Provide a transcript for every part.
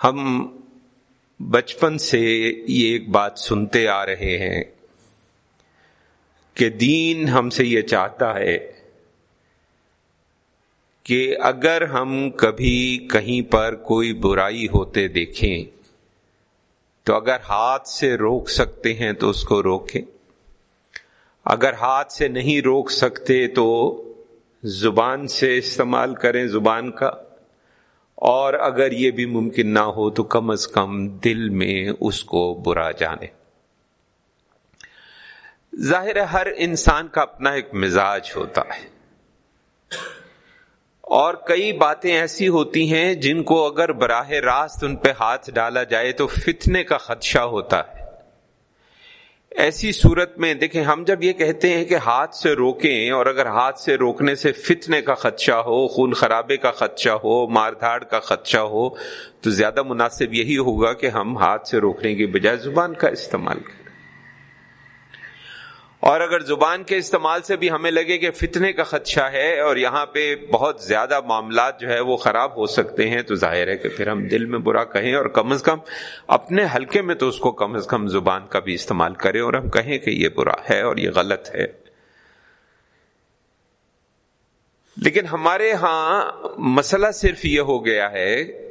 ہم بچپن سے یہ ایک بات سنتے آ رہے ہیں کہ دین ہم سے یہ چاہتا ہے کہ اگر ہم کبھی کہیں پر کوئی برائی ہوتے دیکھیں تو اگر ہاتھ سے روک سکتے ہیں تو اس کو روکیں اگر ہاتھ سے نہیں روک سکتے تو زبان سے استعمال کریں زبان کا اور اگر یہ بھی ممکن نہ ہو تو کم از کم دل میں اس کو برا جانے۔ ظاہر ہے ہر انسان کا اپنا ایک مزاج ہوتا ہے۔ اور کئی باتیں ایسی ہوتی ہیں جن کو اگر براہ راست ان پہ ہاتھ ڈالا جائے تو فتنے کا خدشہ ہوتا ہے۔ ایسی صورت میں دیکھیں، ہم جب یہ کہتے ہیں کہ ہاتھ سے روکیں اور اگر ہاتھ سے روکنے سے فتنے کا خدشہ ہو، خون خرابے کا خدشہ ہو، مار دھاڑ کا خدشہ ہو، تو زیادہ مناسب یہی ہوگا کہ ہم ہاتھ سے روکنے کی بجائے زبان کا استعمال کریں۔ اور اگر زبان کے استعمال سے بھی ہمیں لگے کہ فتنے کا خدشہ ہے اور یہاں پہ بہت زیادہ معاملات جو ہے وہ خراب ہو سکتے ہیں، تو ظاہر ہے کہ پھر ہم دل میں برا کہیں اور کم از کم اپنے حلقے میں تو اس کو کم از کم زبان کا بھی استعمال کریں اور ہم کہیں کہ یہ برا ہے اور یہ غلط ہے۔ لیکن ہمارے ہاں مسئلہ صرف یہ ہو گیا ہے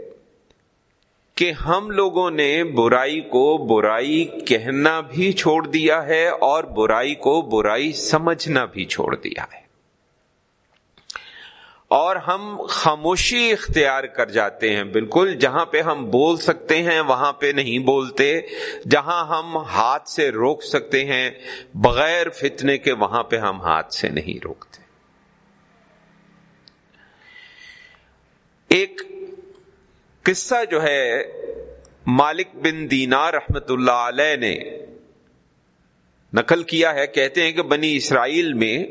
کہ ہم لوگوں نے برائی کو برائی کہنا بھی چھوڑ دیا ہے اور برائی کو برائی سمجھنا بھی چھوڑ دیا ہے۔ اور ہم خاموشی اختیار کر جاتے ہیں، بالکل، جہاں پہ ہم بول سکتے ہیں، وہاں پہ نہیں بولتے۔ جہاں ہم ہاتھ سے روک سکتے ہیں، بغیر فتنے کے وہاں پہ ہم ہاتھ سے نہیں روکتے۔ ایک قصہ جو ہے، مالک بن دینار رحمت اللہ علیہ نے نقل کیا ہے، کہتے ہیں کہ بنی اسرائیل میں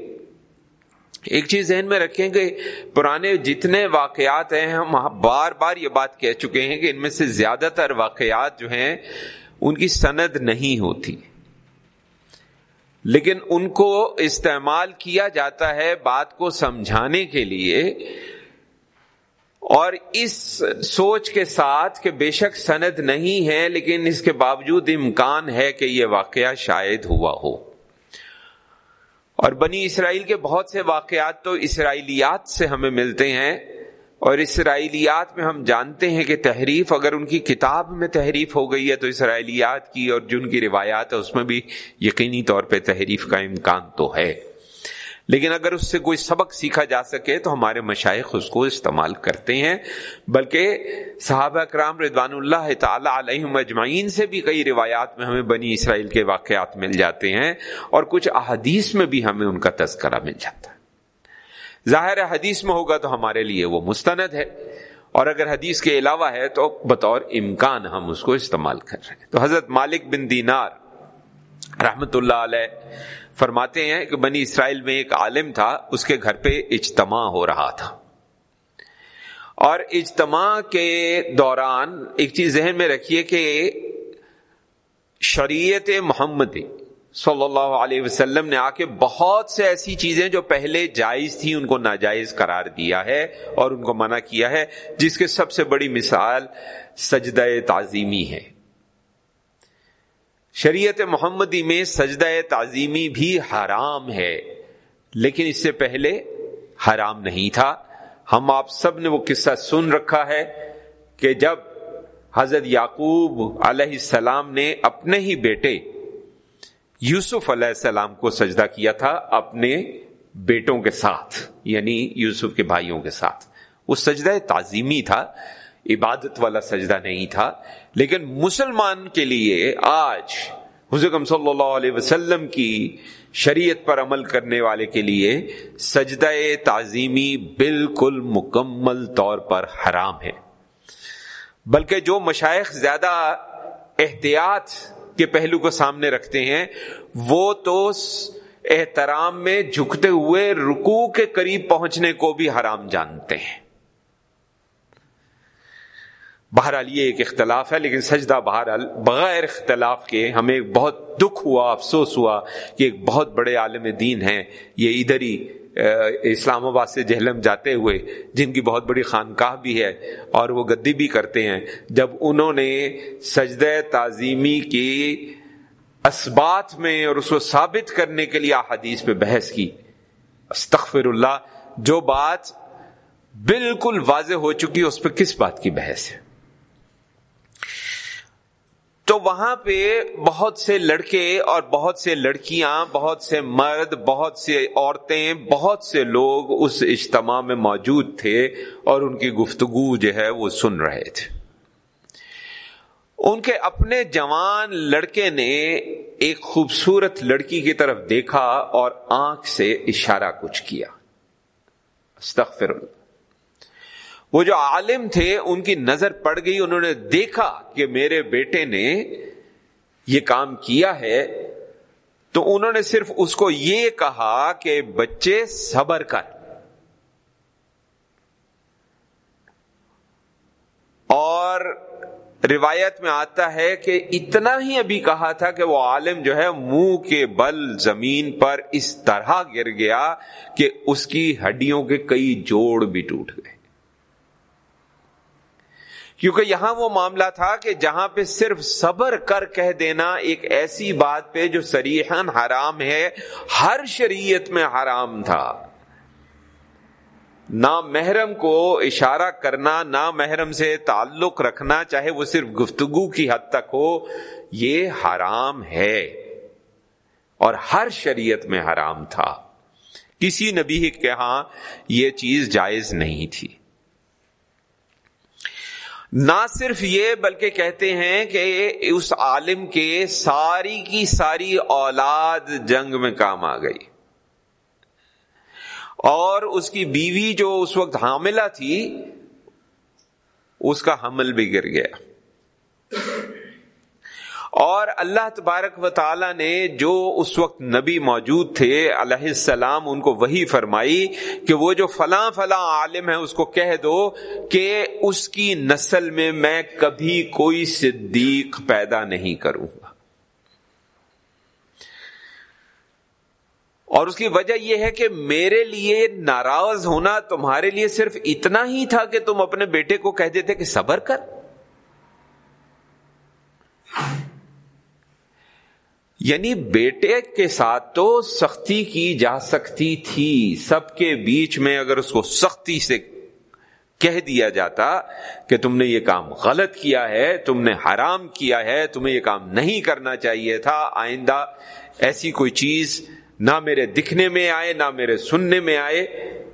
ایک چیز ذہن میں رکھیں کہ پرانے جتنے واقعات ہیں، ہم بار بار یہ بات کہہ چکے ہیں کہ ان میں سے زیادہ تر واقعات جو ہیں، ان کی سند نہیں ہوتی۔ لیکن ان کو استعمال کیا جاتا ہے بات کو سمجھانے کے لیے۔ اور اس سوچ کے ساتھ کہ بے شک سند نہیں ہے، لیکن اس کے باوجود امکان ہے کہ یہ واقعہ شاید ہوا ہو۔ اور بنی اسرائیل کے بہت سے واقعات تو اسرائیلیات سے ہمیں ملتے ہیں، اور اسرائیلیات میں ہم جانتے ہیں کہ تحریف اگر ان کی کتاب میں تحریف ہو گئی ہے تو اسرائیلیات کی اور جن کی روایات ہے اس میں بھی یقینی طور پہ تحریف کا امکان تو ہے۔ لیکن اگر اس سے کوئی سبق سیکھا جا سکے تو ہمارے مشائق اس کو استعمال کرتے ہیں۔ بلکہ صحابہ کرام رضوان اللہ تعالی علیہ مجمعین سے بھی کئی روایات میں ہمیں بنی اسرائیل کے واقعات مل جاتے ہیں اور کچھ احادیث میں بھی ہمیں ان کا تذکرہ مل جاتا ہے۔ ظاہر حدیث میں ہوگا تو ہمارے لیے وہ مستند ہے۔ اور اگر حدیث کے علاوہ ہے تو بطور امکان ہم اس کو استعمال کر رہے ہیں۔ تو حضرت مالک بن دینار رحمت اللہ علیہ فرماتے ہیں کہ بنی اسرائیل میں ایک عالم تھا، اس کے گھر پہ اجتماع ہو رہا تھا۔ اور اجتماع کے دوران ایک چیز ذہن میں رکھیے کہ شریعت محمد صلی اللہ علیہ وسلم نے آ کے بہت سے ایسی چیزیں جو پہلے جائز تھی ان کو ناجائز قرار دیا ہے اور ان کو منع کیا ہے، جس کے سب سے بڑی مثال سجدہ تعظیمی ہے۔ شریعت محمدی میں سجدہ تعظیمی بھی حرام ہے، لیکن اس سے پہلے حرام نہیں تھا۔ ہم آپ سب نے وہ قصہ سن رکھا ہے کہ جب حضرت یعقوب علیہ السلام نے اپنے ہی بیٹے یوسف علیہ السلام کو سجدہ کیا تھا اپنے بیٹوں کے ساتھ یعنی یوسف کے بھائیوں کے ساتھ۔ وہ سجدہ تعظیمی تھا۔ عبادت والا سجدہ نہیں تھا، لیکن مسلمان کے لیے آج حضرت صلی اللہ علیہ وسلم کی شریعت پر عمل کرنے والے کے لیے سجدہ تعظیمی بالکل مکمل طور پر حرام ہے۔ بلکہ جو مشائق زیادہ احتیاط کے پہلو کو سامنے رکھتے ہیں، وہ تو احترام میں جھکتے ہوئے رکو کے قریب پہنچنے کو بھی حرام جانتے ہیں۔ بہرحال یہ ایک اختلاف ہے، لیکن سجدہ بہرحال بغیر اختلاف کے ہمیں بہت دکھ ہوا، افسوس ہوا کہ ایک بہت بڑے عالم دین ہیں۔ یہ ادھر ہی اسلام آباد سے جہلم جاتے ہوئے، جن کی بہت بڑی خانقاہ بھی ہے اور وہ گدی بھی کرتے ہیں۔ جب انہوں نے سجد تعظیمی کی اسبات میں اور اس کو ثابت کرنے کے لیے حدیث پہ بحث کی استغفر اللہ جو بات بالکل واضح ہو چکی، اس پہ کس بات کی بحث ہے؟ تو وہاں پہ بہت سے لڑکے اور بہت سے لڑکیاں، بہت سے مرد، بہت سے عورتیں، بہت سے لوگ اس اجتماع میں موجود تھے اور ان کی گفتگو جو ہے وہ سن رہے تھے۔ ان کے اپنے جوان لڑکے نے ایک خوبصورت لڑکی کی طرف دیکھا اور آنکھ سے اشارہ کچھ کیا۔ استغفر اللہ۔ وہ جو عالم تھے، ان کی نظر پڑ گئی، انہوں نے دیکھا کہ میرے بیٹے نے یہ کام کیا ہے۔ تو انہوں نے صرف اس کو یہ کہا کہ بچے صبر کر۔ اور روایت میں آتا ہے کہ اتنا ہی ابھی کہا تھا کہ وہ عالم جو ہے منہ کے بل زمین پر اس طرح گر گیا کہ اس کی ہڈیوں کے کئی جوڑ بھی ٹوٹ گئے۔ کیونکہ یہاں وہ معاملہ تھا کہ جہاں پہ صرف صبر کر کہہ دینا ایک ایسی بات پہ جو سریحن حرام ہے، ہر شریعت میں حرام تھا۔ نہ محرم کو اشارہ کرنا، نہ محرم سے تعلق رکھنا، چاہے وہ صرف گفتگو کی حد تک ہو، یہ حرام ہے۔ اور ہر شریعت میں حرام تھا۔ کسی نبی کے ہاں یہ چیز جائز نہیں تھی۔ نہ صرف یہ بلکہ کہتے ہیں کہ اس عالم کے ساری کی ساری اولاد جنگ میں کام آ گئی۔ اور اس کی بیوی جو اس وقت حاملہ تھی، اس کا حمل بھی گر گیا۔ اور اللہ تبارک و تعالی نے جو اس وقت نبی موجود تھے علیہ السلام، ان کو وہی فرمائی کہ وہ جو فلاں فلاں عالم ہے اس کو کہہ دو کہ اس کی نسل میں میں کبھی کوئی صدیق پیدا نہیں کروں گا۔ اور اس کی وجہ یہ ہے کہ میرے لیے ناراض ہونا تمہارے لیے صرف اتنا ہی تھا کہ تم اپنے بیٹے کو کہہ دیتے کہ صبر کر۔ یعنی بیٹے کے ساتھ تو سختی کی جا سکتی تھی۔ سب کے بیچ میں اگر اس کو سختی سے کہہ دیا جاتا کہ تم نے یہ کام غلط کیا ہے، تم نے حرام کیا ہے، تمہیں یہ کام نہیں کرنا چاہیے تھا۔ آئندہ ایسی کوئی چیز نہ میرے دکھنے میں آئے، نہ میرے سننے میں آئے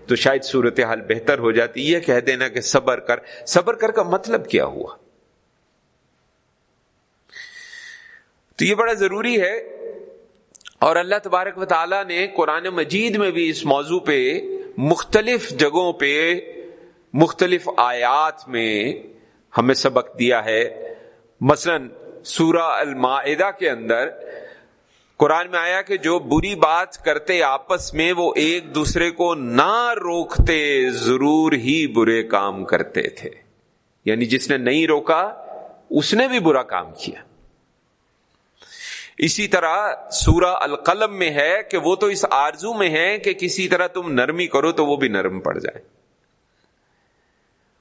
تو شاید صورتحال بہتر ہو جاتی۔ یہ کہہ دینا کہ صبر کر۔ صبر کر کا مطلب کیا ہوا؟ تو یہ بڑا ضروری ہے اور اللہ تبارک و تعالیٰ نے قرآن مجید میں بھی اس موضوع پہ مختلف جگہوں پہ مختلف آیات میں ہمیں سبق دیا ہے۔ مثلا سورہ المائدہ کے اندر قرآن میں آیا کہ جو بری بات کرتے آپس میں وہ ایک دوسرے کو نہ روکتے ضرور ہی برے کام کرتے تھے۔ یعنی جس نے نہیں روکا، اس نے بھی برا کام کیا۔ اسی طرح سورہ القلم میں ہے کہ وہ تو اس آرزو میں ہے کہ کسی طرح تم نرمی کرو تو وہ بھی نرم پڑ جائے۔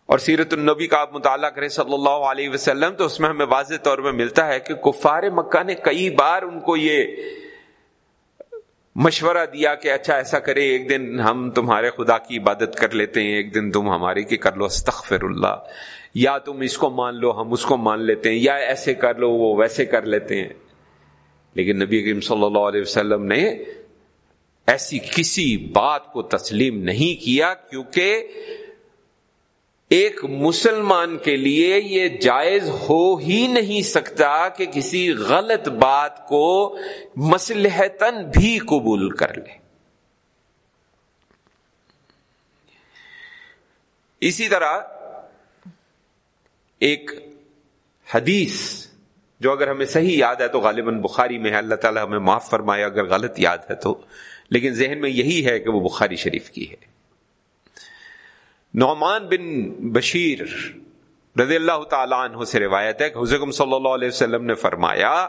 اور سیرت النبی کا آپ مطالعہ کریں صلی اللہ علیہ وسلم تو اس میں ہمیں واضح طور پہ ملتا ہے کہ کفار مکہ نے کئی بار ان کو یہ مشورہ دیا کہ اچھا ایسا کرے، ایک دن ہم تمہارے خدا کی عبادت کر لیتے ہیں، ایک دن تم ہماری کی کر لو، استغفر اللہ۔ یا تم اس کو مان لو، ہم اس کو مان لیتے ہیں، یا ایسے کر لو، وہ ویسے کر لیتے ہیں۔ لیکن نبی کریم صلی اللہ علیہ وسلم نے ایسی کسی بات کو تسلیم نہیں کیا کیونکہ ایک مسلمان کے لیے یہ جائز ہو ہی نہیں سکتا کہ کسی غلط بات کو مسلحتن بھی قبول کر لے۔ اسی طرح ایک حدیث جو اگر ہمیں صحیح یاد ہے تو غالباً بخاری میں ہے، اللہ تعالیٰ ہمیں معاف فرمایا اگر غلط یاد ہے تو۔ لیکن ذہن میں یہی ہے کہ وہ بخاری شریف کی ہے۔ نعمان بن بشیر رضی اللہ تعالیٰ عنہ سے روایت ہے کہ حضرت صلی اللہ علیہ وسلم نے فرمایا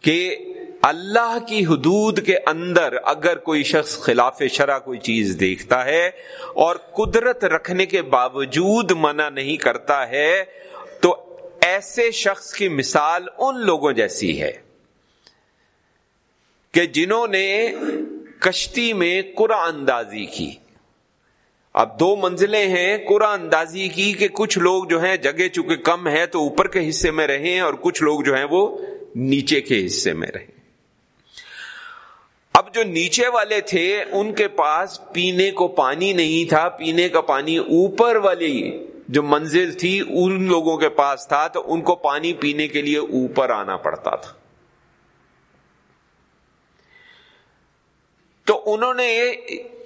کہ اللہ کی حدود کے اندر اگر کوئی شخص خلاف شرع کوئی چیز دیکھتا ہے اور قدرت رکھنے کے باوجود منع نہیں کرتا ہے، تو ایسے شخص کی مثال ان لوگوں جیسی ہے کہ جنہوں نے کشتی میں قرآن اندازی کی۔ اب دو منزلیں ہیں قرآن اندازی کی کہ کچھ لوگ جو ہیں جگہ چونکہ کم ہے تو اوپر کے حصے میں رہیں اور کچھ لوگ جو ہیں وہ نیچے کے حصے میں رہیں۔ اب جو نیچے والے تھے، ان کے پاس پینے کو پانی نہیں تھا، پینے کا پانی اوپر والی جو منزل تھی ان لوگوں کے پاس تھا، تو ان کو پانی پینے کے لیے اوپر آنا پڑتا تھا۔ تو انہوں نے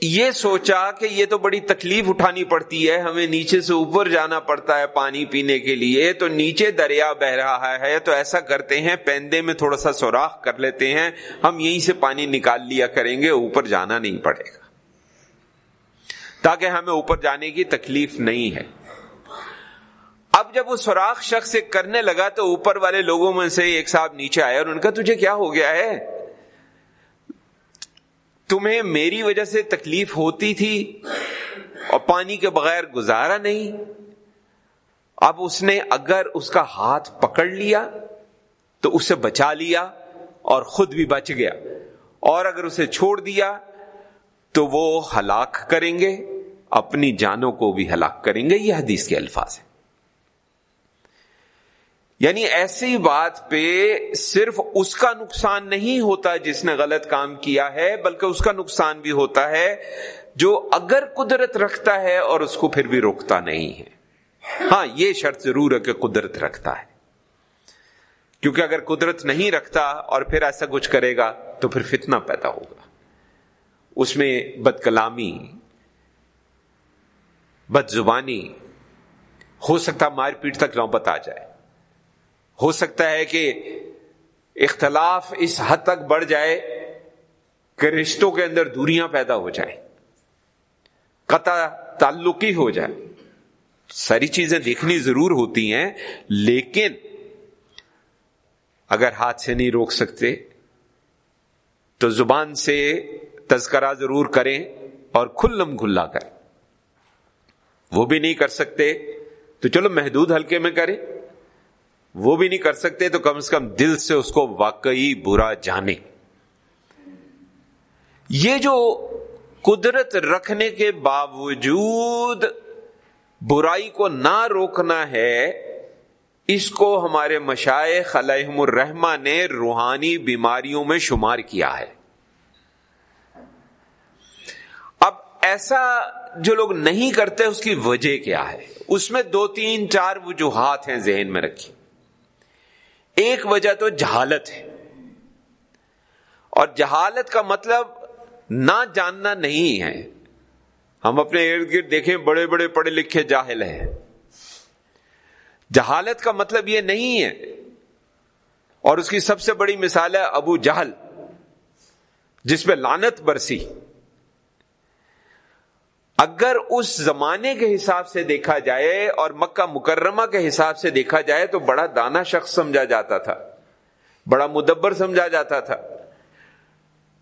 یہ سوچا کہ یہ تو بڑی تکلیف اٹھانی پڑتی ہے، ہمیں نیچے سے اوپر جانا پڑتا ہے پانی پینے کے لیے، تو نیچے دریا بہ رہا ہے، تو ایسا کرتے ہیں، پیندے میں تھوڑا سا سوراخ کر لیتے ہیں، ہم یہیں سے پانی نکال لیا کریں گے، اوپر جانا نہیں پڑے گا۔ تاکہ ہمیں اوپر جانے کی تکلیف نہیں ہے۔ اب جب وہ سوراخ شخص سے کرنے لگا تو اوپر والے لوگوں میں سے ایک صاحب نیچے آیا اور ان کا تجھے کیا ہو گیا ہے؟ تمہیں میری وجہ سے تکلیف ہوتی تھی اور پانی کے بغیر گزارا نہیں۔ اب اس نے اگر اس کا ہاتھ پکڑ لیا تو اسے بچا لیا اور خود بھی بچ گیا۔ اور اگر اسے چھوڑ دیا تو وہ ہلاک کریں گے، اپنی جانوں کو بھی ہلاک کریں گے۔ یہ حدیث کے الفاظ ہیں۔ یعنی ایسی بات پہ صرف اس کا نقصان نہیں ہوتا جس نے غلط کام کیا ہے، بلکہ اس کا نقصان بھی ہوتا ہے جو اگر قدرت رکھتا ہے اور اس کو پھر بھی روکتا نہیں ہے۔ ہاں یہ شرط ضرور ہے کہ قدرت رکھتا ہے۔ کیونکہ اگر قدرت نہیں رکھتا اور پھر ایسا کچھ کرے گا تو پھر فتنہ پیدا ہوگا۔ اس میں بد کلامی بد زبانی ہو سکتا مار پیٹ تک نوبت آ جائے۔ ہو سکتا ہے کہ اختلاف اس حد تک بڑھ جائے کہ رشتوں کے اندر دوریاں پیدا ہو جائیں، قطع تعلقی ہو جائے۔ ساری چیزیں دیکھنی ضرور ہوتی ہیں، لیکن اگر ہاتھ سے نہیں روک سکتے تو زبان سے تذکرہ ضرور کریں اور کھلم کھلا کریں۔ وہ بھی نہیں کر سکتے تو چلو محدود ہلکے میں کریں۔ وہ بھی نہیں کر سکتے تو کم سے کم دل سے اس کو واقعی برا جانے۔ یہ جو قدرت رکھنے کے باوجود برائی کو نہ روکنا ہے، اس کو ہمارے مشائق علیہم الرحمہ نے روحانی بیماریوں میں شمار کیا ہے۔ اب ایسا جو لوگ نہیں کرتے، اس کی وجہ کیا ہے؟ اس میں دو تین چار وجوہات ہیں ذہن میں رکھی ایک وجہ تو جہالت ہے۔ اور جہالت کا مطلب نہ جاننا نہیں ہے۔ ہم اپنے ارد گرد دیکھیں، بڑے بڑے پڑھے لکھے جاہل ہیں۔ جہالت کا مطلب یہ نہیں ہے۔ اور اس کی سب سے بڑی مثال ہے ابو جہل، جس میں لانت برسی۔ اگر اس زمانے کے حساب سے دیکھا جائے اور مکہ مکرمہ کے حساب سے دیکھا جائے تو بڑا دانا شخص سمجھا جاتا تھا، بڑا مدبر سمجھا جاتا تھا۔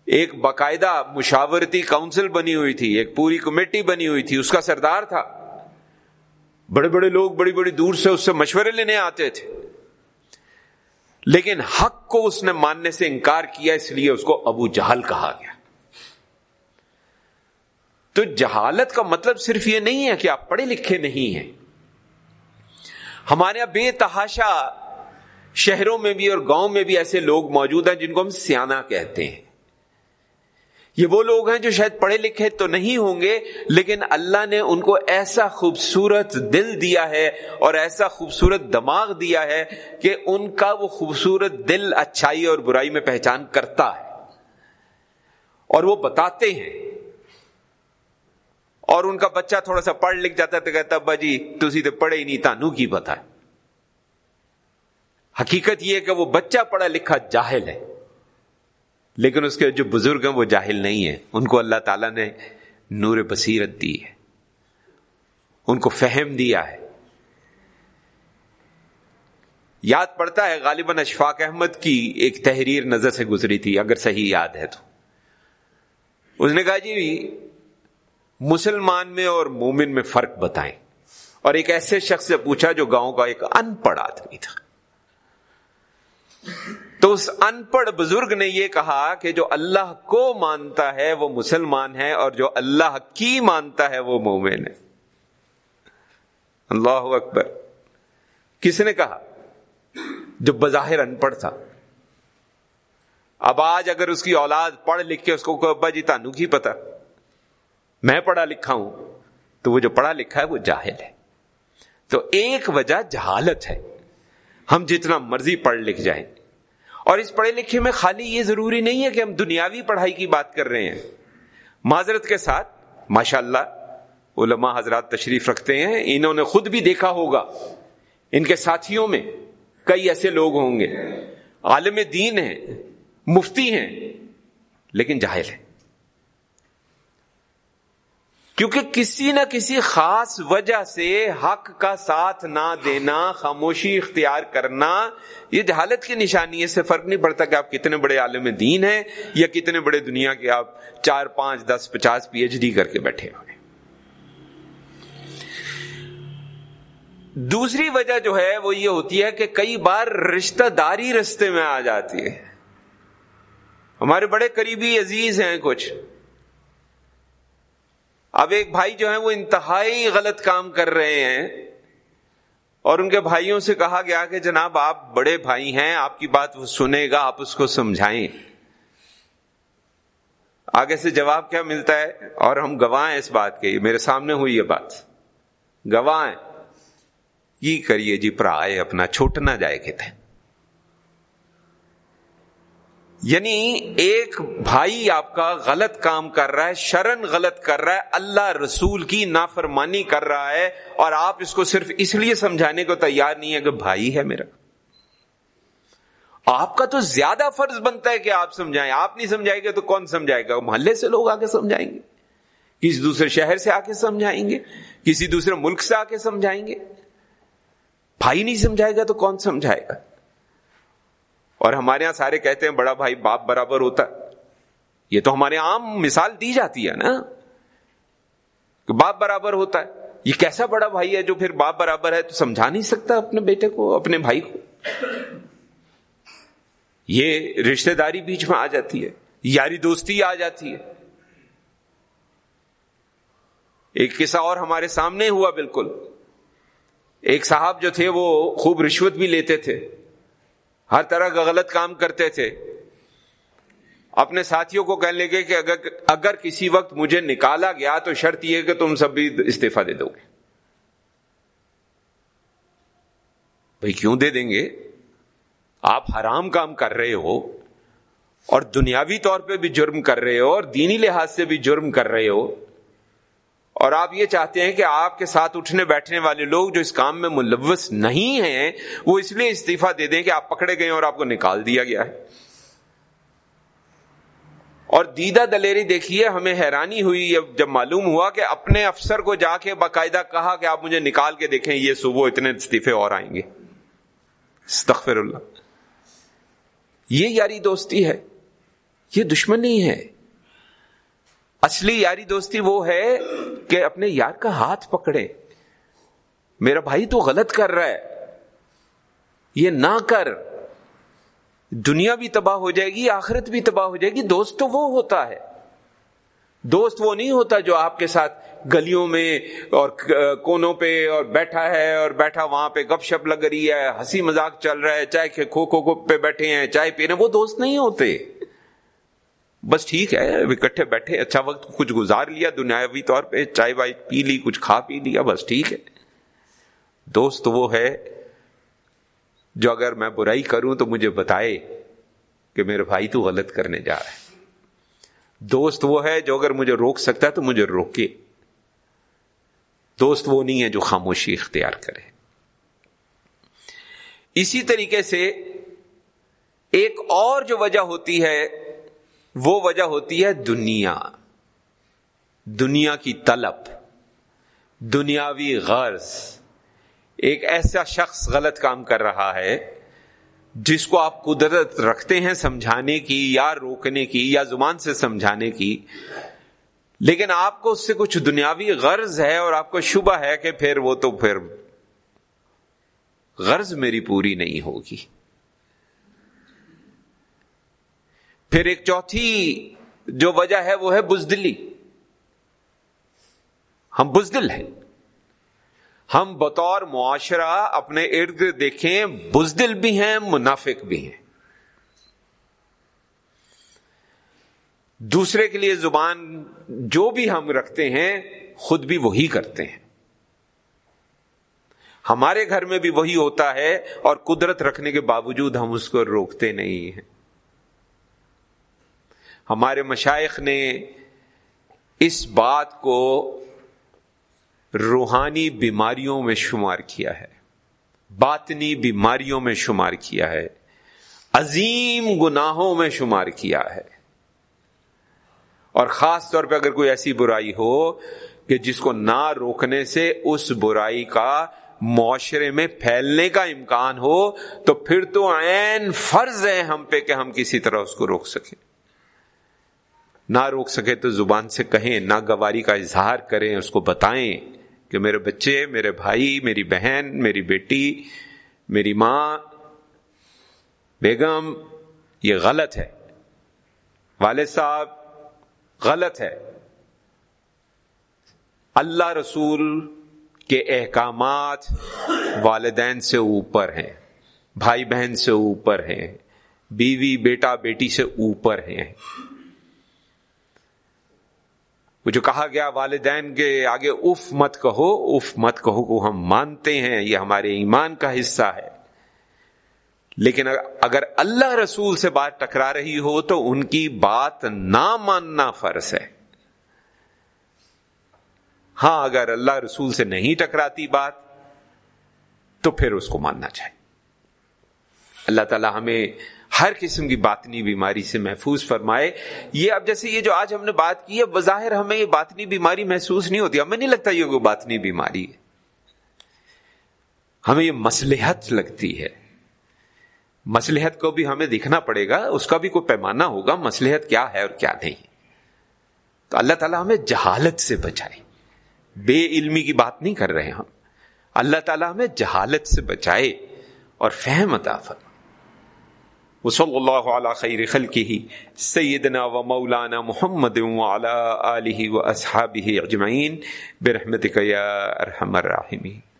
ایک باقاعدہ مشاورتی کاؤنسل بنی ہوئی تھی، ایک پوری کمیٹی بنی ہوئی تھی، اس کا سردار تھا۔ بڑے بڑے لوگ بڑی بڑی دور سے اس سے مشورے لینے آتے تھے۔ لیکن حق کو اس نے ماننے سے انکار کیا، اس لیے اس کو ابو جہل کہا گیا۔ تو جہالت کا مطلب صرف یہ نہیں ہے کہ آپ پڑھے لکھے نہیں ہیں۔ ہمارے یہاں بے تحاشا شہروں میں بھی اور گاؤں میں بھی ایسے لوگ موجود ہیں جن کو ہم سیاح کہتے ہیں۔ یہ وہ لوگ ہیں جو شاید پڑھے لکھے تو نہیں ہوں گے، لیکن اللہ نے ان کو ایسا خوبصورت دل دیا ہے اور ایسا خوبصورت دماغ دیا ہے کہ ان کا وہ خوبصورت دل اچھائی اور برائی میں پہچان کرتا ہے اور وہ بتاتے ہیں۔ اور ان کا بچہ تھوڑا سا پڑھ لکھ جاتا ہے تو کہتا ابا جی تھی تو پڑھے ہی نہیں تانو کی بتا حقیقت یہ کہ وہ بچہ پڑھا لکھا جاہل ہے، لیکن اس کے جو بزرگ ہیں وہ جاہل نہیں ہیں۔ ان کو اللہ تعالیٰ نے نور بصیرت دی ہے، ان کو فہم دیا ہے۔ یاد پڑتا ہے، غالباً اشفاق احمد کی ایک تحریر نظر سے گزری تھی، اگر صحیح یاد ہے تو۔ اس نے کہا جی مسلمان میں اور مومن میں فرق بتائیں۔ اور ایک ایسے شخص سے پوچھا جو گاؤں کا ایک ان پڑھ آدمی تھا۔ تو اس ان پڑھ بزرگ نے یہ کہا کہ جو اللہ کو مانتا ہے وہ مسلمان ہے اور جو اللہ کی مانتا ہے وہ مومن ہے۔ اللہ اکبر۔ کس نے کہا؟ جو بظاہر ان پڑھ تھا۔ اب آج اگر اس کی اولاد پڑھ لکھ کے اس کو ابا جی تانو کی پتا میں پڑھا لکھا ہوں، تو وہ جو پڑھا لکھا ہے وہ جاہل ہے۔ تو ایک وجہ جہالت ہے۔ ہم جتنا مرضی پڑھ لکھ جائیں۔ اور اس پڑھے لکھے میں خالی یہ ضروری نہیں ہے کہ ہم دنیاوی پڑھائی کی بات کر رہے ہیں۔ معذرت کے ساتھ ماشاء اللہ علماء حضرات تشریف رکھتے ہیں۔ انہوں نے خود بھی دیکھا ہوگا۔ ان کے ساتھیوں میں کئی ایسے لوگ ہوں گے۔ عالم دین ہیں، مفتی ہیں، لیکن جاہل ہیں۔ کیونکہ کسی نہ کسی خاص وجہ سے حق کا ساتھ نہ دینا، خاموشی اختیار کرنا، یہ جہالت کی نشانی ہے، اس سے فرق نہیں پڑتا کہ آپ کتنے بڑے عالم دین ہیں یا کتنے بڑے دنیا کے آپ چار، پانچ، دس، پچاس، پی ایچ ڈی کر کے بیٹھے ہوئے دوسری وجہ جو ہے وہ یہ ہوتی ہے کہ کئی بار رشتہ داری رستے میں آ جاتی ہے۔ ہمارے بڑے قریبی عزیز ہیں کچھ۔ اب ایک بھائی جو ہے وہ انتہائی غلط کام کر رہے ہیں اور ان کے بھائیوں سے کہا گیا کہ جناب آپ بڑے بھائی ہیں، آپ کی بات وہ سنے گا، آپ اس کو سمجھائیں۔ آگے سے جواب کیا ملتا ہے؟ اور ہم گواہ ہیں اس بات کے میرے سامنے ہوئی یہ بات۔ گواہ ہیں۔ یہ کریے جی پرائے اپنا، چھوٹ نہ جائے کہتے ہیں۔ یعنی ایک بھائی آپ کا غلط کام کر رہا ہے، شرن غلط کر رہا ہے، اللہ رسول کی نافرمانی کر رہا ہے اور آپ اس کو صرف اس لیے سمجھانے کو تیار نہیں ہے کہ بھائی ہے میرا۔ آپ کا تو زیادہ فرض بنتا ہے کہ آپ سمجھائیں۔ آپ نہیں سمجھائیں گے تو کون سمجھائے گا؟ محلے سے لوگ آ کے سمجھائیں گے۔ کسی دوسرے شہر سے آ کے سمجھائیں گے۔ کسی دوسرے ملک سے آ کے سمجھائیں گے۔ بھائی نہیں سمجھائے گا تو کون سمجھائے گا؟ اور ہمارے یہاں سارے کہتے ہیں بڑا بھائی باپ برابر ہوتا یہ تو ہمارے عام مثال دی جاتی ہے نا کہ باپ برابر ہوتا ہے۔ یہ کیسا بڑا بھائی ہے جو پھر باپ برابر ہے تو سمجھا نہیں سکتا اپنے بیٹے کو، اپنے بھائی کو۔ یہ رشتہ داری بیچ میں آ جاتی ہے، یاری دوستی آ جاتی ہے۔ ایک قصہ اور ہمارے سامنے ہوا بالکل۔ ایک صاحب جو تھے وہ خوب رشوت بھی لیتے تھے۔ ہر طرح کا غلط کام کرتے تھے۔ اپنے ساتھیوں کو کہنے لگے کہ اگر اگر کسی وقت مجھے نکالا گیا تو شرط یہ کہ تم سب بھی استعفی دے دو گے۔ بھائی کیوں دے دیں گے؟ آپ حرام کام کر رہے ہو اور دنیاوی طور پہ بھی جرم کر رہے ہو اور دینی لحاظ سے بھی جرم کر رہے ہو۔ اور آپ یہ چاہتے ہیں کہ آپ کے ساتھ اٹھنے بیٹھنے والے لوگ جو اس کام میں ملوث نہیں ہیں، وہ اس لیے استعفی دے دیں کہ آپ پکڑے گئے اور آپ کو نکال دیا گیا ہے۔ اور دیدہ دلیری دیکھیے، ہمیں حیرانی ہوئی جب معلوم ہوا کہ اپنے افسر کو جا کے باقاعدہ کہا کہ آپ مجھے نکال کے دیکھیں، یہ صبح اتنے استعفے اور آئیں گے۔ استغفر اللہ۔ یہ یاری دوستی ہے، یہ دشمنی ہے۔ اصلی یاری دوستی وہ ہے کہ اپنے یار کا ہاتھ پکڑے۔ میرا بھائی تو غلط کر رہا ہے۔ یہ نہ کر۔ دنیا بھی تباہ ہو جائے گی، آخرت بھی تباہ ہو جائے گی۔ دوست تو وہ ہوتا ہے۔ دوست وہ نہیں ہوتا جو آپ کے ساتھ گلیوں میں اور کونوں پہ اور بیٹھا ہے اور بیٹھا وہاں پہ گپ شپ لگ رہی ہے، ہنسی مذاق چل رہا ہے، چائے کھو کھو پہ بیٹھے ہیں، چائے پی رہے ہیں۔ وہ دوست نہیں ہوتے۔ بس ٹھیک ہے، اکٹھے بیٹھے اچھا وقت کچھ گزار لیا دنیاوی طور پہ، چائے وائے پی لی، کچھ کھا پی لیا، بس ٹھیک ہے۔ دوست وہ ہے جو اگر میں برائی کروں تو مجھے بتائے کہ میرے بھائی تو غلط کرنے جا رہا ہے۔ دوست وہ ہے جو اگر مجھے روک سکتا ہے تو مجھے روکے۔ دوست وہ نہیں ہے جو خاموشی اختیار کرے۔ اسی طریقے سے ایک اور جو وجہ ہوتی ہے وہ وجہ ہوتی ہے دنیا دنیا کی طلب، دنیاوی غرض۔ ایک ایسا شخص غلط کام کر رہا ہے جس کو آپ قدرت رکھتے ہیں سمجھانے کی یا روکنے کی یا زبان سے سمجھانے کی۔ لیکن آپ کو اس سے کچھ دنیاوی غرض ہے اور آپ کو شبہ ہے کہ پھر وہ تو پھر غرض میری پوری نہیں ہوگی۔ پھر ایک چوتھی جو وجہ ہے وہ ہے بزدلی۔ ہم بزدل ہیں۔ ہم بطور معاشرہ اپنے ارد گرد دیکھیں بزدل بھی ہیں، منافق بھی ہیں۔ دوسرے کے لیے زبان جو بھی ہم رکھتے ہیں، خود بھی وہی کرتے ہیں۔ ہمارے گھر میں بھی وہی ہوتا ہے اور قدرت رکھنے کے باوجود ہم اس کو روکتے نہیں ہیں۔ ہمارے مشائق نے اس بات کو روحانی بیماریوں میں شمار کیا ہے، باطنی بیماریوں میں شمار کیا ہے، عظیم گناہوں میں شمار کیا ہے۔ اور خاص طور پہ اگر کوئی ایسی برائی ہو کہ جس کو نہ روکنے سے اس برائی کا معاشرے میں پھیلنے کا امکان ہو، تو پھر تو عین فرض ہے ہم پہ کہ ہم کسی طرح اس کو روک سکیں۔ نہ روک سکے تو زبان سے کہیں، نہ گواری کا اظہار کریں، اس کو بتائیں کہ میرے بچے، میرے بھائی، میری بہن، میری بیٹی، میری ماں، بیگم، یہ غلط ہے۔ والد صاحب، غلط ہے۔ اللہ رسول کے احکامات والدین سے اوپر ہیں، بھائی بہن سے اوپر ہیں، بیوی بیٹا بیٹی سے اوپر ہیں۔ وہ جو کہا گیا والدین کے آگے اف مت کہو اف مت کہو کو ہم مانتے ہیں، یہ ہمارے ایمان کا حصہ ہے۔ لیکن اگر اللہ رسول سے بات ٹکرا رہی ہو تو ان کی بات نہ ماننا فرض ہے۔ ہاں اگر اللہ رسول سے نہیں ٹکراتی بات، تو پھر اس کو ماننا چاہیے۔ اللہ تعالی ہمیں ہر قسم کی باطنی بیماری سے محفوظ فرمائے۔ یہ اب جیسے یہ جو آج ہم نے بات کی ہے بظاہر ہمیں یہ باطنی بیماری محسوس نہیں ہوتی۔ ہمیں نہیں لگتا یہ کوئی باطنی بیماری ہے۔ ہمیں یہ مسلحت لگتی ہے۔ مسلحت کو بھی ہمیں دیکھنا پڑے گا، اس کا بھی کوئی پیمانہ ہوگا مسلحت کیا ہے اور کیا نہیں۔ تو اللہ تعالیٰ ہمیں جہالت سے بچائے۔ بے علمی کی بات نہیں کر رہے ہم۔ اللہ تعالیٰ ہمیں جہالت سے بچائے اور فہم عطا فرمائے۔ وصلی اللہ علی خیر خلقہ، سیدنا و مولانا محمد وعلى آلہ و اصحابہ اجمعین، برحمتک یا ارحم الراحمین۔